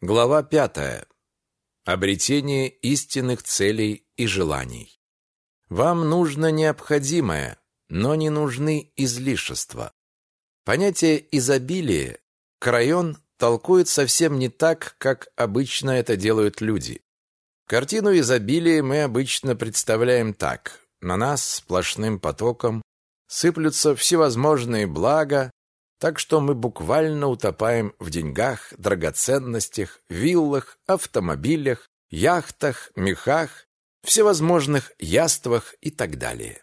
Глава пятая. Обретение истинных целей и желаний. Вам нужно необходимое, но не нужны излишества. Понятие изобилия Крайон толкует совсем не так, как обычно это делают люди. Картину изобилия мы обычно представляем так. На нас сплошным потоком сыплются всевозможные блага, так что мы буквально утопаем в деньгах, драгоценностях, виллах, автомобилях, яхтах, мехах, всевозможных яствах и так далее.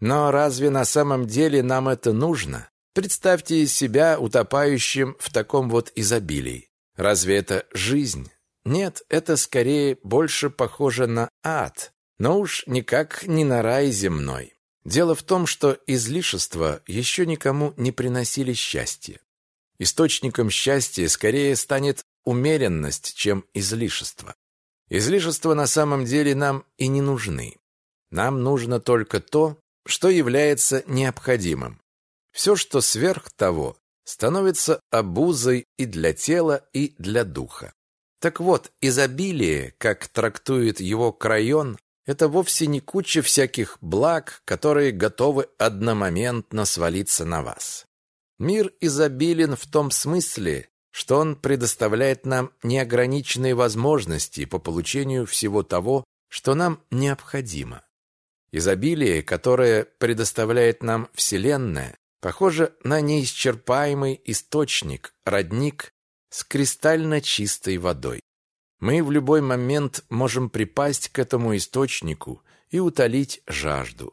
Но разве на самом деле нам это нужно? Представьте себя утопающим в таком вот изобилии. Разве это жизнь? Нет, это скорее больше похоже на ад, но уж никак не на рай земной. Дело в том, что излишества еще никому не приносили счастья. Источником счастья скорее станет умеренность, чем излишество. Излишества на самом деле нам и не нужны. Нам нужно только то, что является необходимым. Все, что сверх того, становится обузой и для тела, и для духа. Так вот, изобилие, как трактует его Крайон, это вовсе не куча всяких благ, которые готовы одномоментно свалиться на вас. Мир изобилен в том смысле, что он предоставляет нам неограниченные возможности по получению всего того, что нам необходимо. Изобилие, которое предоставляет нам Вселенная, похоже на неисчерпаемый источник, родник с кристально чистой водой. Мы в любой момент можем припасть к этому источнику и утолить жажду.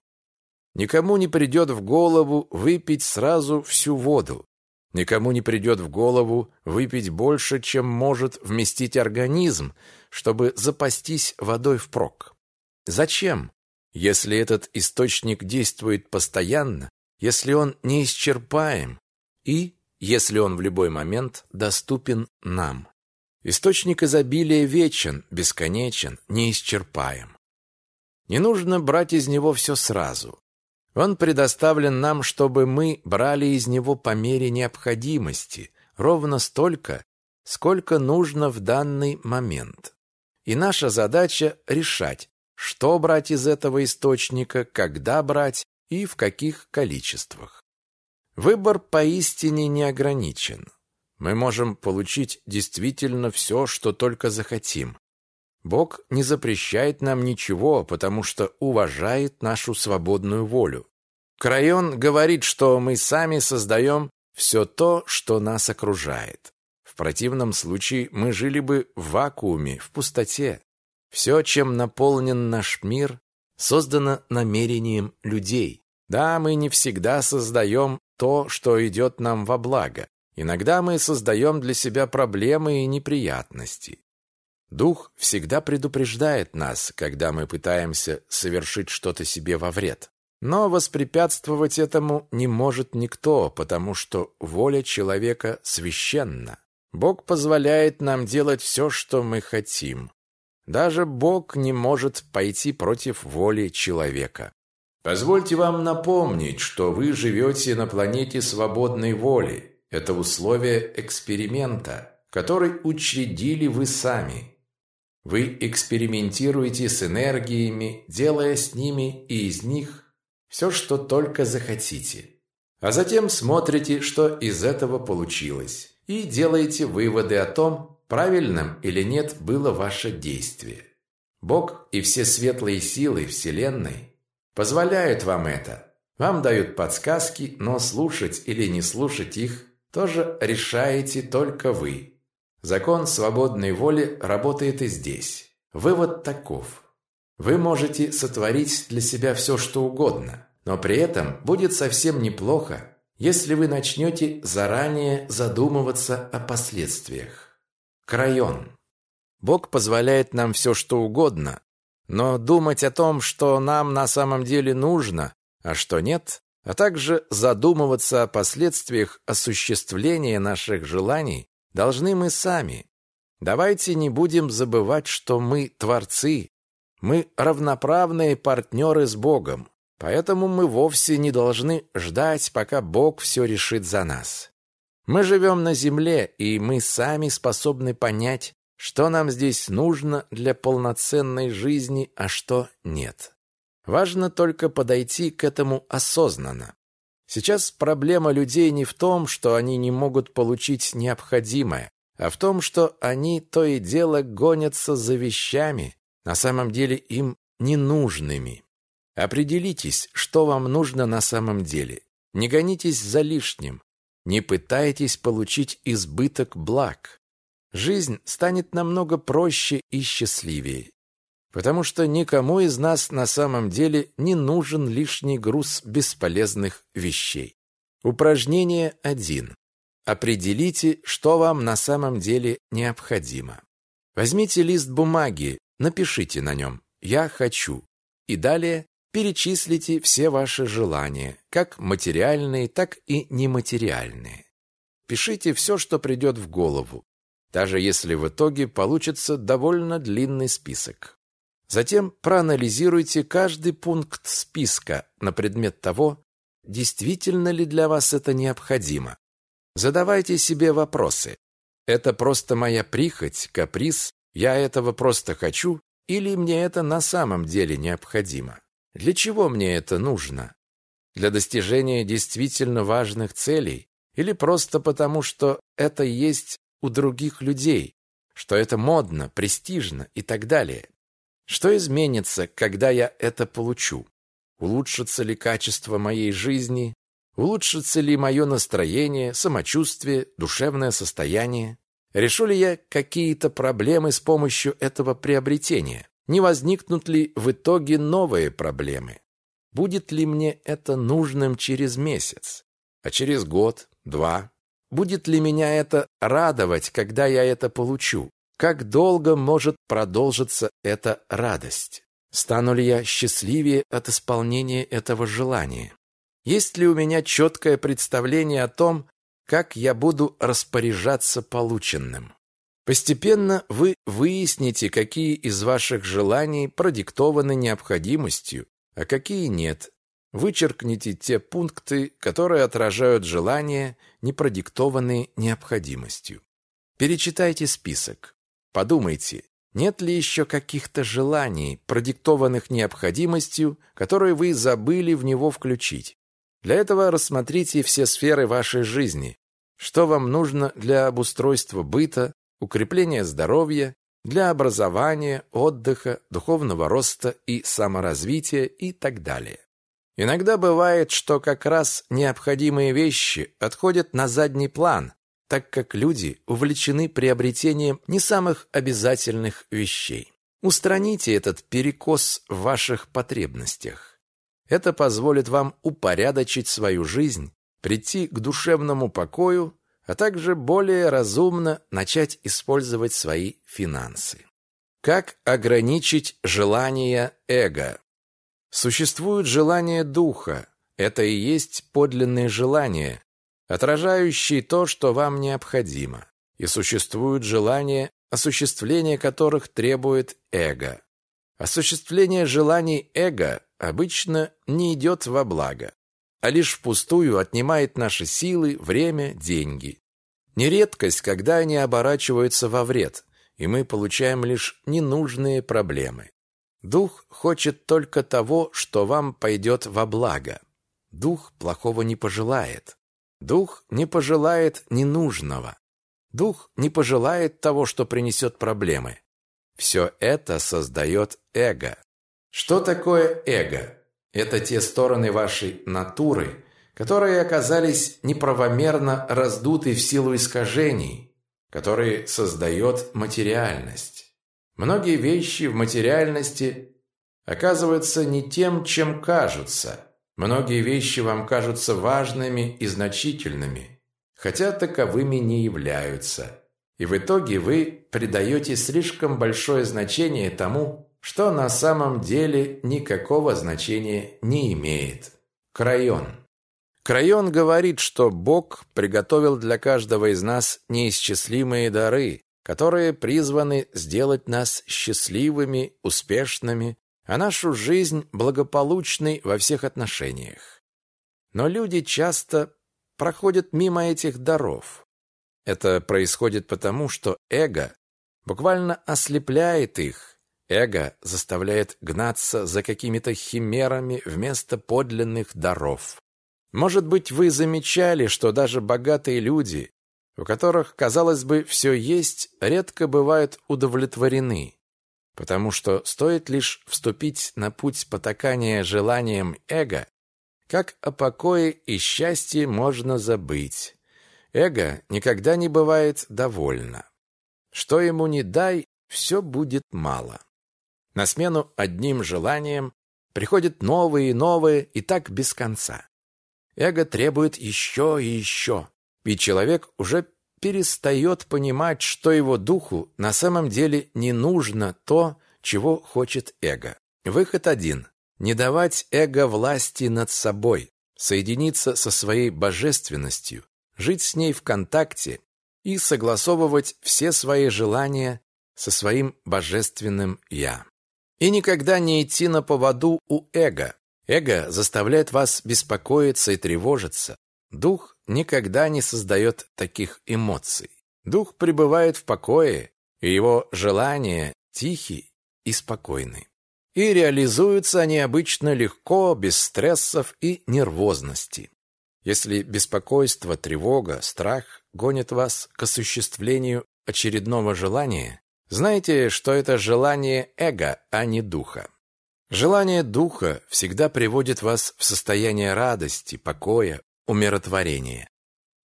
Никому не придет в голову выпить сразу всю воду. Никому не придет в голову выпить больше, чем может вместить организм, чтобы запастись водой впрок. Зачем? Если этот источник действует постоянно, если он неисчерпаем и если он в любой момент доступен нам. Источник изобилия вечен, бесконечен, неисчерпаем. Не нужно брать из него все сразу. Он предоставлен нам, чтобы мы брали из него по мере необходимости, ровно столько, сколько нужно в данный момент. И наша задача решать, что брать из этого источника, когда брать и в каких количествах. Выбор поистине не ограничен мы можем получить действительно все, что только захотим. Бог не запрещает нам ничего, потому что уважает нашу свободную волю. Крайон говорит, что мы сами создаем все то, что нас окружает. В противном случае мы жили бы в вакууме, в пустоте. Все, чем наполнен наш мир, создано намерением людей. Да, мы не всегда создаем то, что идет нам во благо. Иногда мы создаем для себя проблемы и неприятности. Дух всегда предупреждает нас, когда мы пытаемся совершить что-то себе во вред. Но воспрепятствовать этому не может никто, потому что воля человека священна. Бог позволяет нам делать все, что мы хотим. Даже Бог не может пойти против воли человека. Позвольте вам напомнить, что вы живете на планете свободной воли, это условие эксперимента, который учредили вы сами. Вы экспериментируете с энергиями, делая с ними и из них все, что только захотите. А затем смотрите, что из этого получилось, и делаете выводы о том, правильным или нет было ваше действие. Бог и все светлые силы Вселенной позволяют вам это. Вам дают подсказки, но слушать или не слушать их тоже решаете только вы. Закон свободной воли работает и здесь. Вывод таков. Вы можете сотворить для себя все, что угодно, но при этом будет совсем неплохо, если вы начнете заранее задумываться о последствиях. Крайон. Бог позволяет нам все, что угодно, но думать о том, что нам на самом деле нужно, а что нет, а также задумываться о последствиях осуществления наших желаний должны мы сами. Давайте не будем забывать, что мы творцы, мы равноправные партнеры с Богом, поэтому мы вовсе не должны ждать, пока Бог все решит за нас. Мы живем на земле, и мы сами способны понять, что нам здесь нужно для полноценной жизни, а что нет. Важно только подойти к этому осознанно. Сейчас проблема людей не в том, что они не могут получить необходимое, а в том, что они то и дело гонятся за вещами, на самом деле им ненужными. Определитесь, что вам нужно на самом деле. Не гонитесь за лишним. Не пытайтесь получить избыток благ. Жизнь станет намного проще и счастливее. Потому что никому из нас на самом деле не нужен лишний груз бесполезных вещей. Упражнение 1. Определите, что вам на самом деле необходимо. Возьмите лист бумаги, напишите на нем «Я хочу» и далее перечислите все ваши желания, как материальные, так и нематериальные. Пишите все, что придет в голову, даже если в итоге получится довольно длинный список. Затем проанализируйте каждый пункт списка на предмет того, действительно ли для вас это необходимо. Задавайте себе вопросы. Это просто моя прихоть, каприз, я этого просто хочу, или мне это на самом деле необходимо? Для чего мне это нужно? Для достижения действительно важных целей? Или просто потому, что это есть у других людей? Что это модно, престижно и так далее? Что изменится, когда я это получу? Улучшится ли качество моей жизни? Улучшится ли мое настроение, самочувствие, душевное состояние? Решу ли я какие-то проблемы с помощью этого приобретения? Не возникнут ли в итоге новые проблемы? Будет ли мне это нужным через месяц? А через год, два? Будет ли меня это радовать, когда я это получу? Как долго может продолжиться эта радость? Стану ли я счастливее от исполнения этого желания? Есть ли у меня четкое представление о том, как я буду распоряжаться полученным? Постепенно вы выясните, какие из ваших желаний продиктованы необходимостью, а какие нет. Вычеркните те пункты, которые отражают желания, не продиктованные необходимостью. Перечитайте список. Подумайте, нет ли еще каких-то желаний, продиктованных необходимостью, которые вы забыли в него включить. Для этого рассмотрите все сферы вашей жизни. Что вам нужно для обустройства быта, укрепления здоровья, для образования, отдыха, духовного роста и саморазвития и так далее. Иногда бывает, что как раз необходимые вещи отходят на задний план, так как люди увлечены приобретением не самых обязательных вещей. Устраните этот перекос в ваших потребностях. Это позволит вам упорядочить свою жизнь, прийти к душевному покою, а также более разумно начать использовать свои финансы. Как ограничить желания эго? Существует желание духа. Это и есть подлинные желания, отражающие то, что вам необходимо, и существуют желания, осуществление которых требует эго. Осуществление желаний эго обычно не идет во благо, а лишь впустую отнимает наши силы, время, деньги. Нередкость, когда они оборачиваются во вред, и мы получаем лишь ненужные проблемы. Дух хочет только того, что вам пойдет во благо. Дух плохого не пожелает. Дух не пожелает ненужного. Дух не пожелает того, что принесет проблемы. Все это создает эго. Что такое эго? Это те стороны вашей натуры, которые оказались неправомерно раздуты в силу искажений, которые создает материальность. Многие вещи в материальности оказываются не тем, чем кажутся – Многие вещи вам кажутся важными и значительными, хотя таковыми не являются. И в итоге вы придаете слишком большое значение тому, что на самом деле никакого значения не имеет. Крайон. Крайон говорит, что Бог приготовил для каждого из нас неисчислимые дары, которые призваны сделать нас счастливыми, успешными, а нашу жизнь благополучной во всех отношениях. Но люди часто проходят мимо этих даров. Это происходит потому, что эго буквально ослепляет их. Эго заставляет гнаться за какими-то химерами вместо подлинных даров. Может быть, вы замечали, что даже богатые люди, у которых, казалось бы, все есть, редко бывают удовлетворены, потому что стоит лишь вступить на путь потакания желаниям эго, как о покое и счастье можно забыть. Эго никогда не бывает довольно. Что ему не дай, все будет мало. На смену одним желаниям приходят новые и новые, и так без конца. Эго требует еще и еще, и человек уже перестает понимать, что его духу на самом деле не нужно то, чего хочет эго. Выход один – не давать эго власти над собой, соединиться со своей божественностью, жить с ней в контакте и согласовывать все свои желания со своим божественным «я». И никогда не идти на поводу у эго. Эго заставляет вас беспокоиться и тревожиться. Дух никогда не создает таких эмоций. Дух пребывает в покое, и его желания тихие и спокойны. И реализуются они обычно легко, без стрессов и нервозности. Если беспокойство, тревога, страх гонят вас к осуществлению очередного желания, знайте, что это желание эго, а не духа. Желание духа всегда приводит вас в состояние радости, покоя, умиротворения.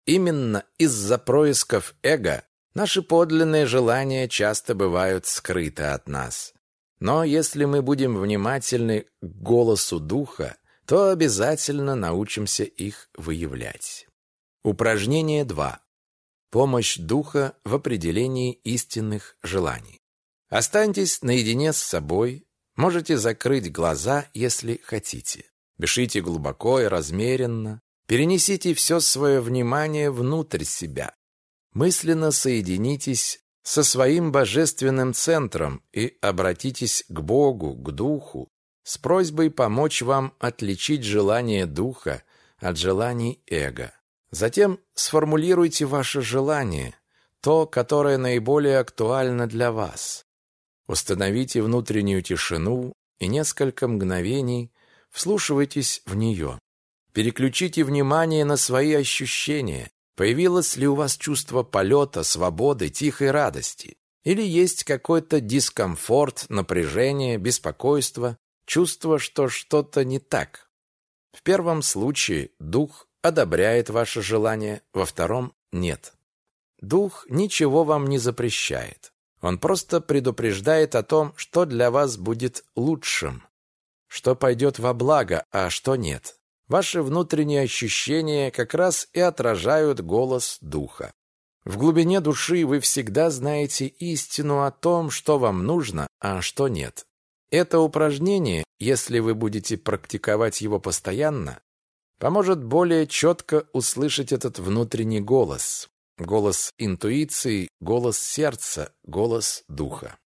Именно из-за происков эго наши подлинные желания часто бывают скрыты от нас. Но если мы будем внимательны к голосу духа, то обязательно научимся их выявлять. Упражнение 2. Помощь духа в определении истинных желаний. Останьтесь наедине с собой, можете закрыть глаза, если хотите. Дышите глубоко и размеренно, перенесите все свое внимание внутрь себя. Мысленно соединитесь со своим божественным центром и обратитесь к Богу, к Духу, с просьбой помочь вам отличить желание Духа от желаний эго. Затем сформулируйте ваше желание, то, которое наиболее актуально для вас. Установите внутреннюю тишину и несколько мгновений вслушивайтесь в нее. Переключите внимание на свои ощущения, Появилось ли у вас чувство полета, свободы, тихой радости? Или есть какой-то дискомфорт, напряжение, беспокойство, чувство, что что-то не так? В первом случае дух одобряет ваше желание, во втором – нет. Дух ничего вам не запрещает. Он просто предупреждает о том, что для вас будет лучшим, что пойдет во благо, а что нет. Ваши внутренние ощущения как раз и отражают голос духа. В глубине души вы всегда знаете истину о том, что вам нужно, а что нет. Это упражнение, если вы будете практиковать его постоянно, поможет более четко услышать этот внутренний голос. Голос интуиции, голос сердца, голос духа.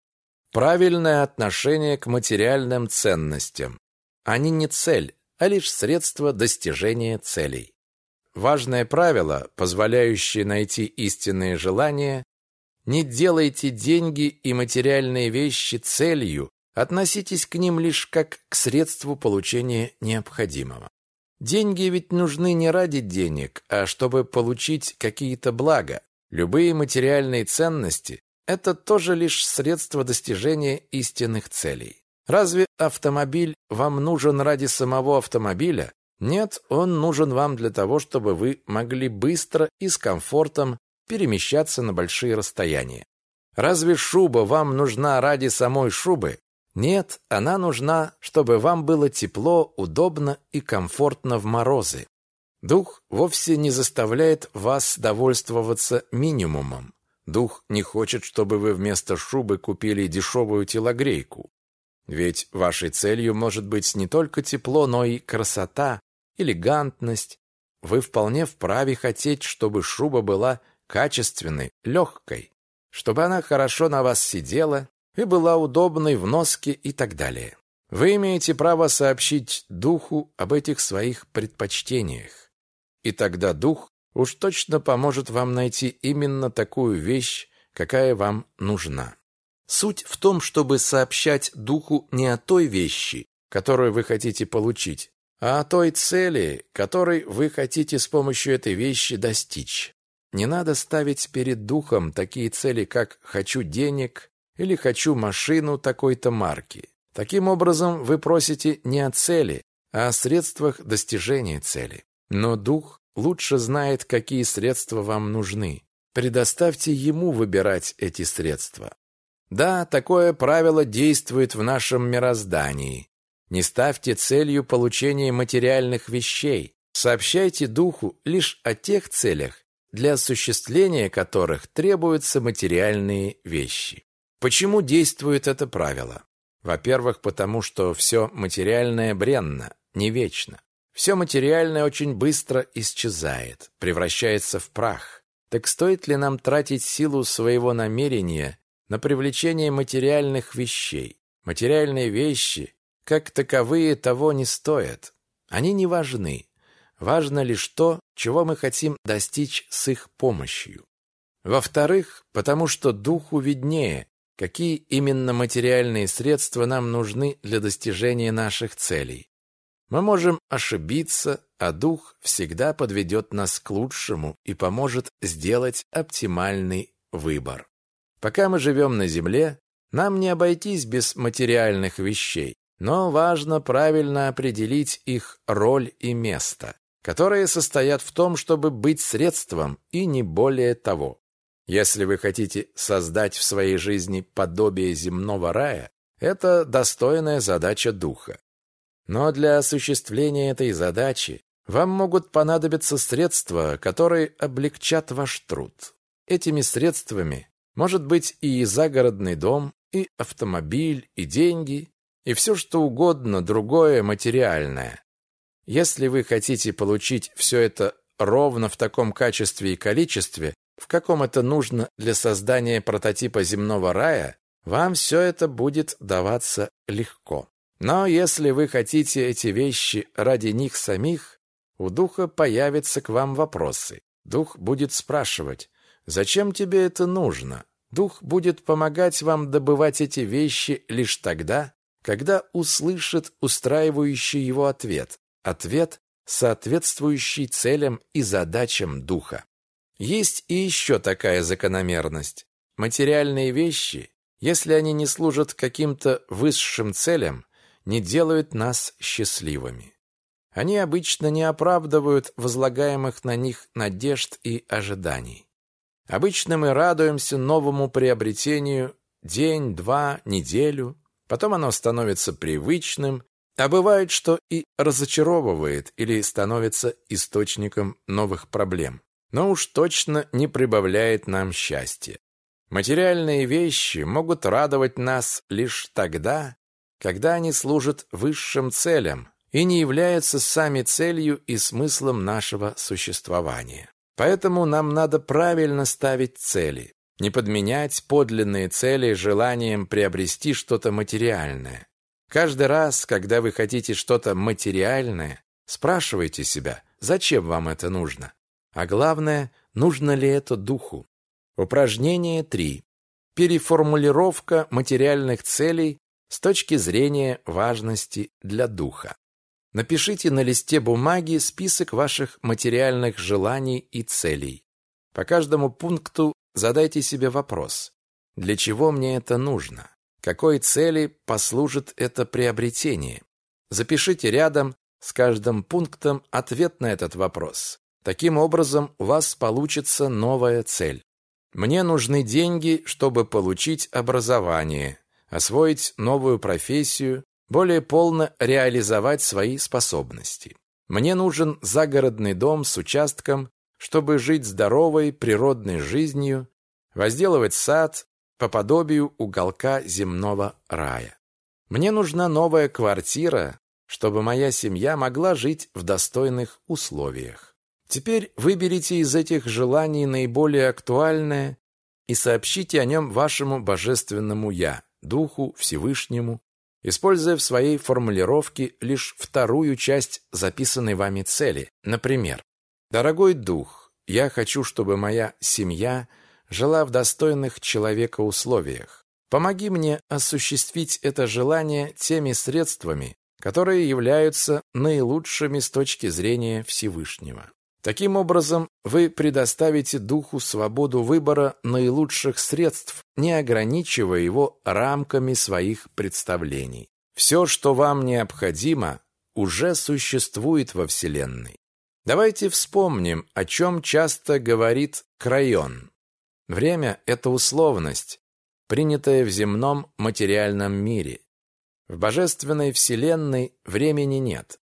Правильное отношение к материальным ценностям. Они не цель, а лишь средство достижения целей. Важное правило, позволяющее найти истинные желания, не делайте деньги и материальные вещи целью, относитесь к ним лишь как к средству получения необходимого. Деньги ведь нужны не ради денег, а чтобы получить какие-то блага. Любые материальные ценности – это тоже лишь средство достижения истинных целей. Разве автомобиль вам нужен ради самого автомобиля? Нет, он нужен вам для того, чтобы вы могли быстро и с комфортом перемещаться на большие расстояния. Разве шуба вам нужна ради самой шубы? Нет, она нужна, чтобы вам было тепло, удобно и комфортно в морозы. Дух вовсе не заставляет вас довольствоваться минимумом. Дух не хочет, чтобы вы вместо шубы купили дешевую телогрейку. Ведь вашей целью может быть не только тепло, но и красота, элегантность. Вы вполне вправе хотеть, чтобы шуба была качественной, легкой, чтобы она хорошо на вас сидела и была удобной в носке и так далее. Вы имеете право сообщить духу об этих своих предпочтениях. И тогда дух уж точно поможет вам найти именно такую вещь, какая вам нужна. Суть в том, чтобы сообщать духу не о той вещи, которую вы хотите получить, а о той цели, которой вы хотите с помощью этой вещи достичь. Не надо ставить перед духом такие цели, как «хочу денег» или «хочу машину такой-то марки». Таким образом, вы просите не о цели, а о средствах достижения цели. Но дух лучше знает, какие средства вам нужны. Предоставьте ему выбирать эти средства. Да, такое правило действует в нашем мироздании. Не ставьте целью получения материальных вещей. Сообщайте духу лишь о тех целях, для осуществления которых требуются материальные вещи. Почему действует это правило? Во-первых, потому что все материальное бренно, не вечно. Все материальное очень быстро исчезает, превращается в прах. Так стоит ли нам тратить силу своего намерения на привлечение материальных вещей? Материальные вещи, как таковые, того не стоят. Они не важны. Важно лишь то, чего мы хотим достичь с их помощью. Во-вторых, потому что духу виднее, какие именно материальные средства нам нужны для достижения наших целей. Мы можем ошибиться, а дух всегда подведет нас к лучшему и поможет сделать оптимальный выбор. Пока мы живем на земле, нам не обойтись без материальных вещей, но важно правильно определить их роль и место, которые состоят в том, чтобы быть средством и не более того. Если вы хотите создать в своей жизни подобие земного рая, это достойная задача духа. Но для осуществления этой задачи вам могут понадобиться средства, которые облегчат ваш труд. Этими средствами может быть и загородный дом, и автомобиль, и деньги, и все что угодно другое материальное. Если вы хотите получить все это ровно в таком качестве и количестве, в каком это нужно для создания прототипа земного рая, вам все это будет даваться легко. Но если вы хотите эти вещи ради них самих, у духа появятся к вам вопросы. Дух будет спрашивать, зачем тебе это нужно? Дух будет помогать вам добывать эти вещи лишь тогда, когда услышит устраивающий его ответ. Ответ, соответствующий целям и задачам духа. Есть и еще такая закономерность. Материальные вещи, если они не служат каким-то высшим целям, не делают нас счастливыми. Они обычно не оправдывают возлагаемых на них надежд и ожиданий. Обычно мы радуемся новому приобретению день, два, неделю, потом оно становится привычным, а бывает, что и разочаровывает или становится источником новых проблем но уж точно не прибавляет нам счастья. Материальные вещи могут радовать нас лишь тогда, когда они служат высшим целям и не являются сами целью и смыслом нашего существования. Поэтому нам надо правильно ставить цели, не подменять подлинные цели желанием приобрести что-то материальное. Каждый раз, когда вы хотите что-то материальное, спрашивайте себя, зачем вам это нужно. А главное, нужно ли это духу? Упражнение 3. Переформулировка материальных целей с точки зрения важности для духа. Напишите на листе бумаги список ваших материальных желаний и целей. По каждому пункту задайте себе вопрос. Для чего мне это нужно? Какой цели послужит это приобретение? Запишите рядом с каждым пунктом ответ на этот вопрос. Таким образом, у вас получится новая цель. Мне нужны деньги, чтобы получить образование, освоить новую профессию, более полно реализовать свои способности. Мне нужен загородный дом с участком, чтобы жить здоровой природной жизнью, возделывать сад по подобию уголка земного рая. Мне нужна новая квартира, чтобы моя семья могла жить в достойных условиях. Теперь выберите из этих желаний наиболее актуальное и сообщите о нем вашему божественному «Я», Духу Всевышнему, используя в своей формулировке лишь вторую часть записанной вами цели. Например, «Дорогой Дух, я хочу, чтобы моя семья жила в достойных человека условиях. помоги мне осуществить это желание теми средствами, которые являются наилучшими с точки зрения Всевышнего. Таким образом, вы предоставите духу свободу выбора наилучших средств, не ограничивая его рамками своих представлений. Все, что вам необходимо, уже существует во Вселенной. Давайте вспомним, о чем часто говорит Крайон. Время – это условность, принятая в земном материальном мире. В божественной Вселенной времени нет.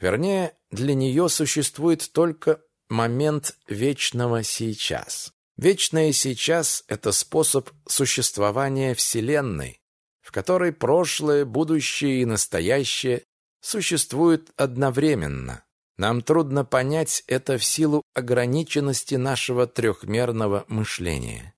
Вернее, для нее существует только момент вечного сейчас. Вечное сейчас – это способ существования Вселенной, в которой прошлое, будущее и настоящее существуют одновременно. Нам трудно понять это в силу ограниченности нашего трехмерного мышления.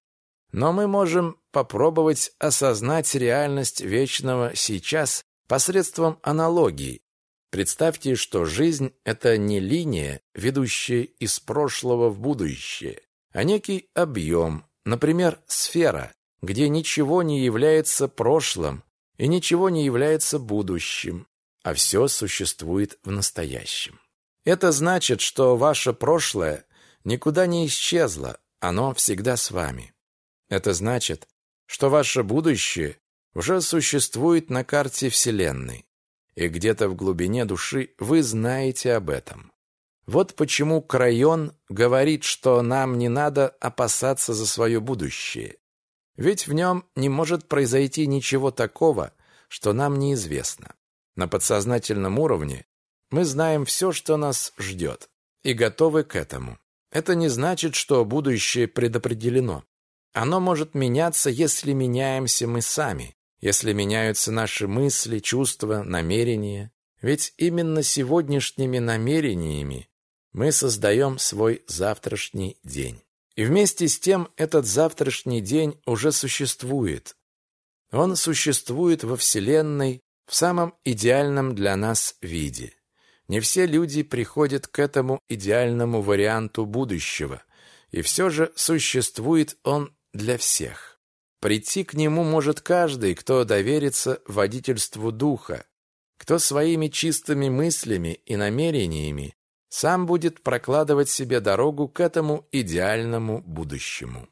Но мы можем попробовать осознать реальность вечного сейчас посредством аналогии, Представьте, что жизнь – это не линия, ведущая из прошлого в будущее, а некий объем, например, сфера, где ничего не является прошлым и ничего не является будущим, а все существует в настоящем. Это значит, что ваше прошлое никуда не исчезло, оно всегда с вами. Это значит, что ваше будущее уже существует на карте Вселенной и где-то в глубине души вы знаете об этом. Вот почему Крайон говорит, что нам не надо опасаться за свое будущее. Ведь в нем не может произойти ничего такого, что нам неизвестно. На подсознательном уровне мы знаем все, что нас ждет, и готовы к этому. Это не значит, что будущее предопределено. Оно может меняться, если меняемся мы сами если меняются наши мысли, чувства, намерения. Ведь именно сегодняшними намерениями мы создаем свой завтрашний день. И вместе с тем этот завтрашний день уже существует. Он существует во Вселенной в самом идеальном для нас виде. Не все люди приходят к этому идеальному варианту будущего, и все же существует он для всех. Прийти к нему может каждый, кто доверится водительству духа, кто своими чистыми мыслями и намерениями сам будет прокладывать себе дорогу к этому идеальному будущему.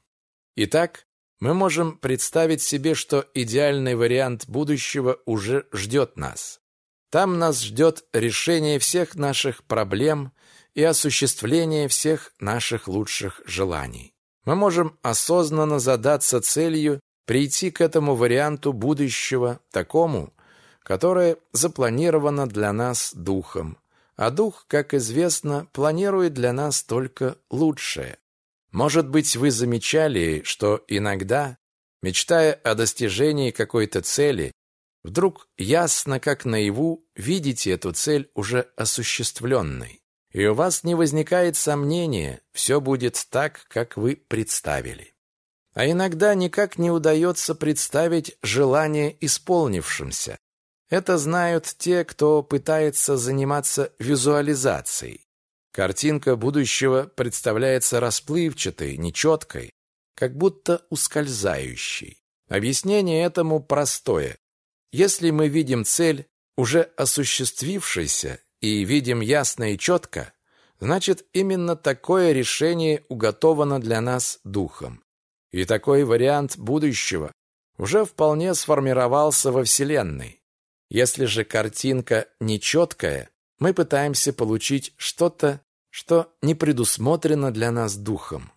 Итак, мы можем представить себе, что идеальный вариант будущего уже ждет нас. Там нас ждет решение всех наших проблем и осуществление всех наших лучших желаний мы можем осознанно задаться целью прийти к этому варианту будущего, такому, которое запланировано для нас Духом. А Дух, как известно, планирует для нас только лучшее. Может быть, вы замечали, что иногда, мечтая о достижении какой-то цели, вдруг ясно, как наяву, видите эту цель уже осуществленной и у вас не возникает сомнения, все будет так, как вы представили. А иногда никак не удается представить желание исполнившимся. Это знают те, кто пытается заниматься визуализацией. Картинка будущего представляется расплывчатой, нечеткой, как будто ускользающей. Объяснение этому простое. Если мы видим цель, уже осуществившейся, и видим ясно и четко, значит, именно такое решение уготовано для нас Духом. И такой вариант будущего уже вполне сформировался во Вселенной. Если же картинка нечеткая, мы пытаемся получить что-то, что не предусмотрено для нас Духом.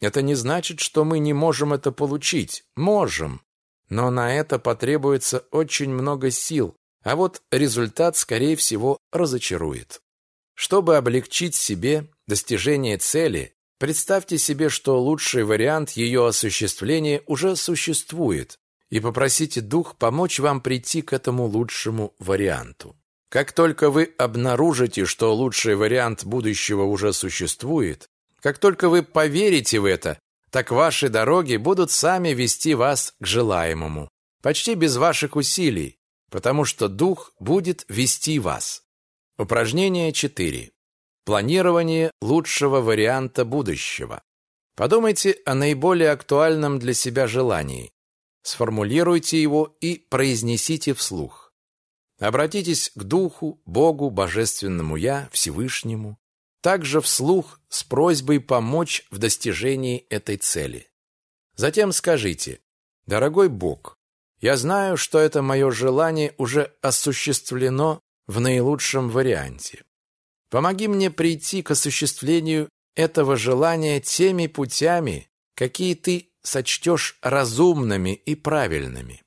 Это не значит, что мы не можем это получить. Можем. Но на это потребуется очень много сил, а вот результат, скорее всего, разочарует. Чтобы облегчить себе достижение цели, представьте себе, что лучший вариант ее осуществления уже существует, и попросите дух помочь вам прийти к этому лучшему варианту. Как только вы обнаружите, что лучший вариант будущего уже существует, как только вы поверите в это, так ваши дороги будут сами вести вас к желаемому, почти без ваших усилий, потому что дух будет вести вас. Упражнение 4. Планирование лучшего варианта будущего. Подумайте о наиболее актуальном для себя желании. сформулируйте его и произнесите вслух. Обратитесь к Духу, Богу, Божественному Я, Всевышнему, также вслух с просьбой помочь в достижении этой цели. Затем скажите, «Дорогой Бог, я знаю, что это мое желание уже осуществлено в наилучшем варианте. Помоги мне прийти к осуществлению этого желания теми путями, какие ты сочтешь разумными и правильными.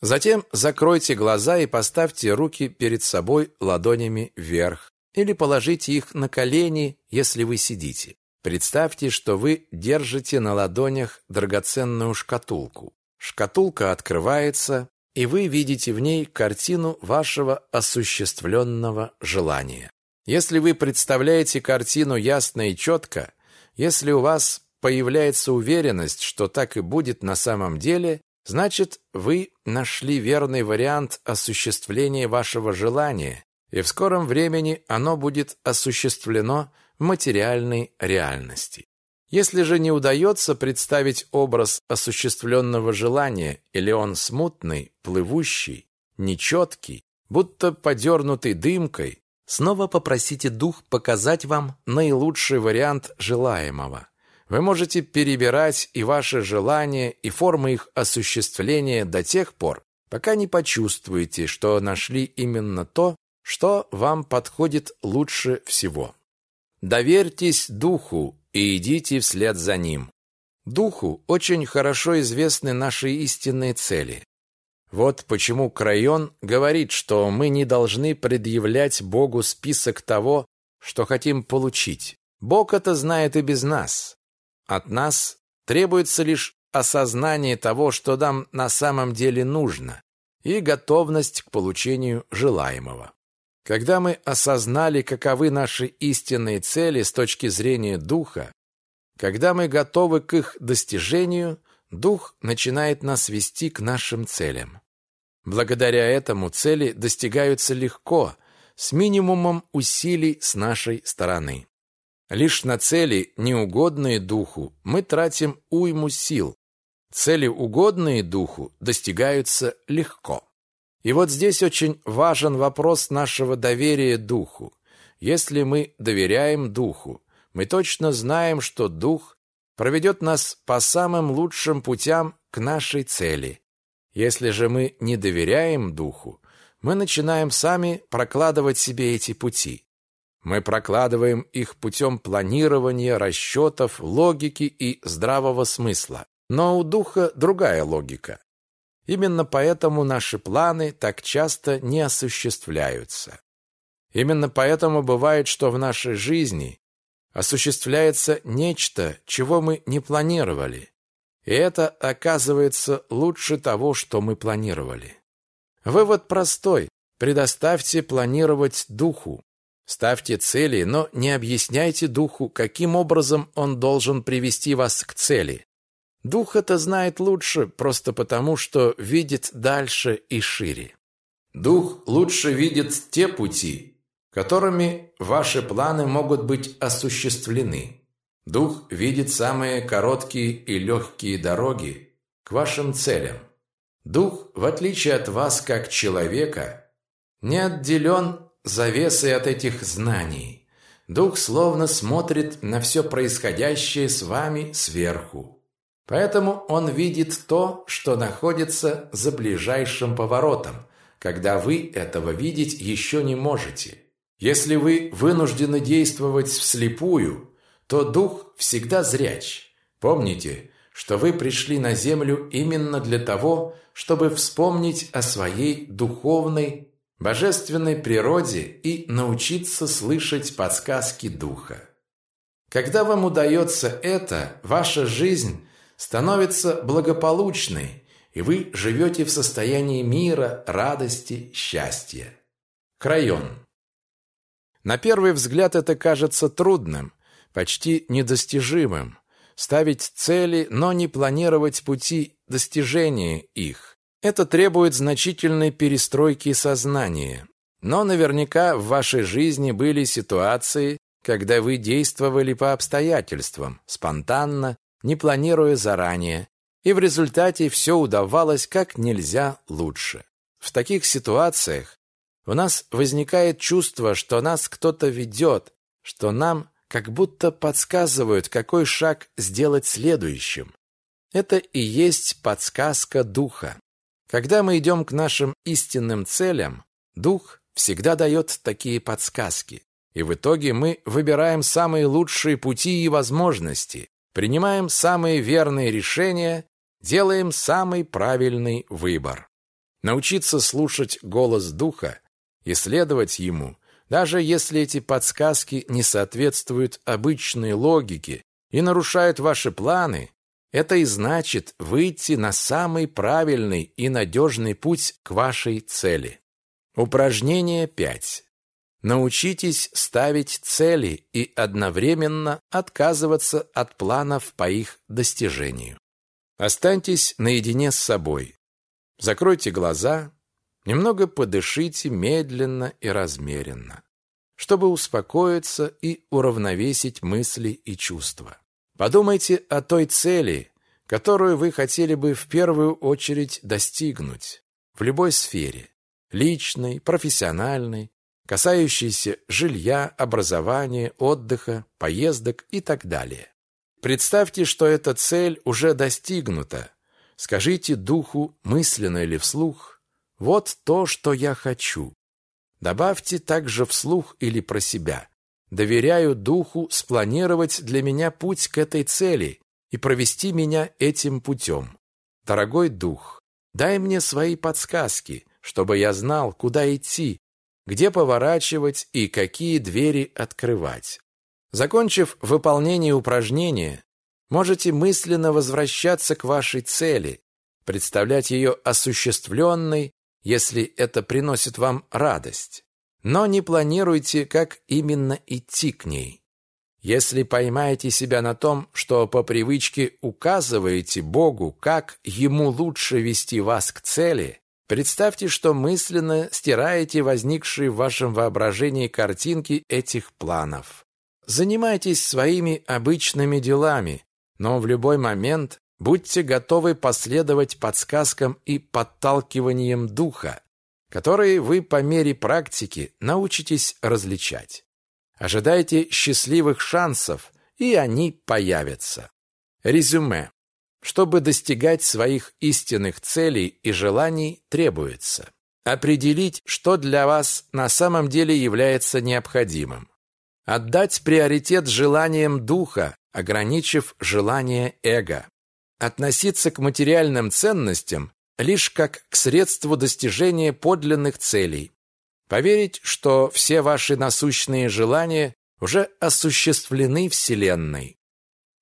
Затем закройте глаза и поставьте руки перед собой ладонями вверх или положите их на колени, если вы сидите. Представьте, что вы держите на ладонях драгоценную шкатулку. Шкатулка открывается, и вы видите в ней картину вашего осуществленного желания. Если вы представляете картину ясно и четко, если у вас появляется уверенность, что так и будет на самом деле, значит, вы нашли верный вариант осуществления вашего желания, и в скором времени оно будет осуществлено в материальной реальности. Если же не удается представить образ осуществленного желания, или он смутный, плывущий, нечеткий, будто подернутый дымкой, снова попросите дух показать вам наилучший вариант желаемого. Вы можете перебирать и ваши желания, и формы их осуществления до тех пор, пока не почувствуете, что нашли именно то, что вам подходит лучше всего. Доверьтесь духу и идите вслед за ним. Духу очень хорошо известны наши истинные цели. Вот почему Крайон говорит, что мы не должны предъявлять Богу список того, что хотим получить. Бог это знает и без нас. От нас требуется лишь осознание того, что нам на самом деле нужно, и готовность к получению желаемого. Когда мы осознали, каковы наши истинные цели с точки зрения духа, когда мы готовы к их достижению, дух начинает нас вести к нашим целям. Благодаря этому цели достигаются легко, с минимумом усилий с нашей стороны. Лишь на цели, неугодные духу, мы тратим уйму сил. Цели, угодные духу, достигаются легко. И вот здесь очень важен вопрос нашего доверия Духу. Если мы доверяем Духу, мы точно знаем, что Дух проведет нас по самым лучшим путям к нашей цели. Если же мы не доверяем Духу, мы начинаем сами прокладывать себе эти пути. Мы прокладываем их путем планирования, расчетов, логики и здравого смысла. Но у Духа другая логика. Именно поэтому наши планы так часто не осуществляются. Именно поэтому бывает, что в нашей жизни осуществляется нечто, чего мы не планировали. И это оказывается лучше того, что мы планировали. Вывод простой. Предоставьте планировать духу. Ставьте цели, но не объясняйте духу, каким образом он должен привести вас к цели. Дух это знает лучше, просто потому, что видит дальше и шире. Дух лучше видит те пути, которыми ваши планы могут быть осуществлены. Дух видит самые короткие и легкие дороги к вашим целям. Дух, в отличие от вас как человека, не отделен завесой от этих знаний. Дух словно смотрит на все происходящее с вами сверху. Поэтому он видит то, что находится за ближайшим поворотом, когда вы этого видеть еще не можете. Если вы вынуждены действовать вслепую, то дух всегда зряч. Помните, что вы пришли на землю именно для того, чтобы вспомнить о своей духовной, божественной природе и научиться слышать подсказки духа. Когда вам удается это, ваша жизнь становится благополучной, и вы живете в состоянии мира, радости, счастья. Крайон. На первый взгляд это кажется трудным, почти недостижимым. Ставить цели, но не планировать пути достижения их. Это требует значительной перестройки сознания. Но наверняка в вашей жизни были ситуации, когда вы действовали по обстоятельствам, спонтанно, не планируя заранее, и в результате все удавалось как нельзя лучше. В таких ситуациях у нас возникает чувство, что нас кто-то ведет, что нам как будто подсказывают, какой шаг сделать следующим. Это и есть подсказка духа. Когда мы идем к нашим истинным целям, дух всегда дает такие подсказки. И в итоге мы выбираем самые лучшие пути и возможности, принимаем самые верные решения, делаем самый правильный выбор. Научиться слушать голос духа и следовать ему, даже если эти подсказки не соответствуют обычной логике и нарушают ваши планы, это и значит выйти на самый правильный и надежный путь к вашей цели. Упражнение 5. Научитесь ставить цели и одновременно отказываться от планов по их достижению. Останьтесь наедине с собой. Закройте глаза, немного подышите медленно и размеренно, чтобы успокоиться и уравновесить мысли и чувства. Подумайте о той цели, которую вы хотели бы в первую очередь достигнуть в любой сфере – личной, профессиональной, касающейся жилья, образования, отдыха, поездок и так далее. Представьте, что эта цель уже достигнута. Скажите духу мысленно или вслух «Вот то, что я хочу». Добавьте также вслух или про себя «Доверяю духу спланировать для меня путь к этой цели и провести меня этим путем. Дорогой дух, дай мне свои подсказки, чтобы я знал, куда идти, где поворачивать и какие двери открывать. Закончив выполнение упражнения, можете мысленно возвращаться к вашей цели, представлять ее осуществленной, если это приносит вам радость. Но не планируйте, как именно идти к ней. Если поймаете себя на том, что по привычке указываете Богу, как Ему лучше вести вас к цели, Представьте, что мысленно стираете возникшие в вашем воображении картинки этих планов. Занимайтесь своими обычными делами, но в любой момент будьте готовы последовать подсказкам и подталкиваниям духа, которые вы по мере практики научитесь различать. Ожидайте счастливых шансов, и они появятся. Резюме. Чтобы достигать своих истинных целей и желаний, требуется. Определить, что для вас на самом деле является необходимым, отдать приоритет желаниям духа, ограничив желание эго, относиться к материальным ценностям лишь как к средству достижения подлинных целей, поверить, что все ваши насущные желания уже осуществлены Вселенной.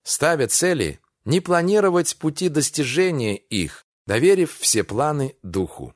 Ставя цели, не планировать пути достижения их, доверив все планы духу.